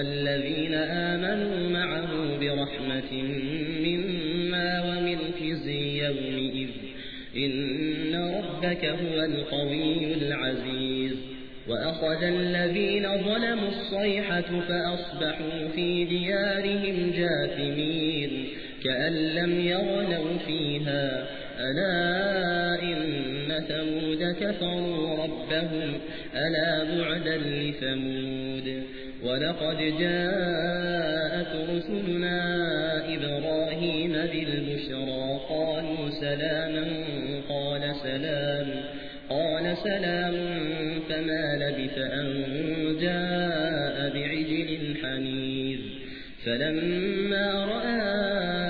والذين آمنوا معه برحمة مما ومن خزي يومئذ إن ربك هو القوي العزيز وأخذ الذين ظلموا الصيحة فأصبحوا في ديارهم جاثمين كأن لم يغنوا فيها. ألا إن ثمود كفروا ربهم ألا بعدا لثمود ولقد جاءت رسلنا إبراهيم بالبشرى قالوا سلاما قال سلام قال سلام فما لبث أن جاء بعجل حنيذ فلما رأى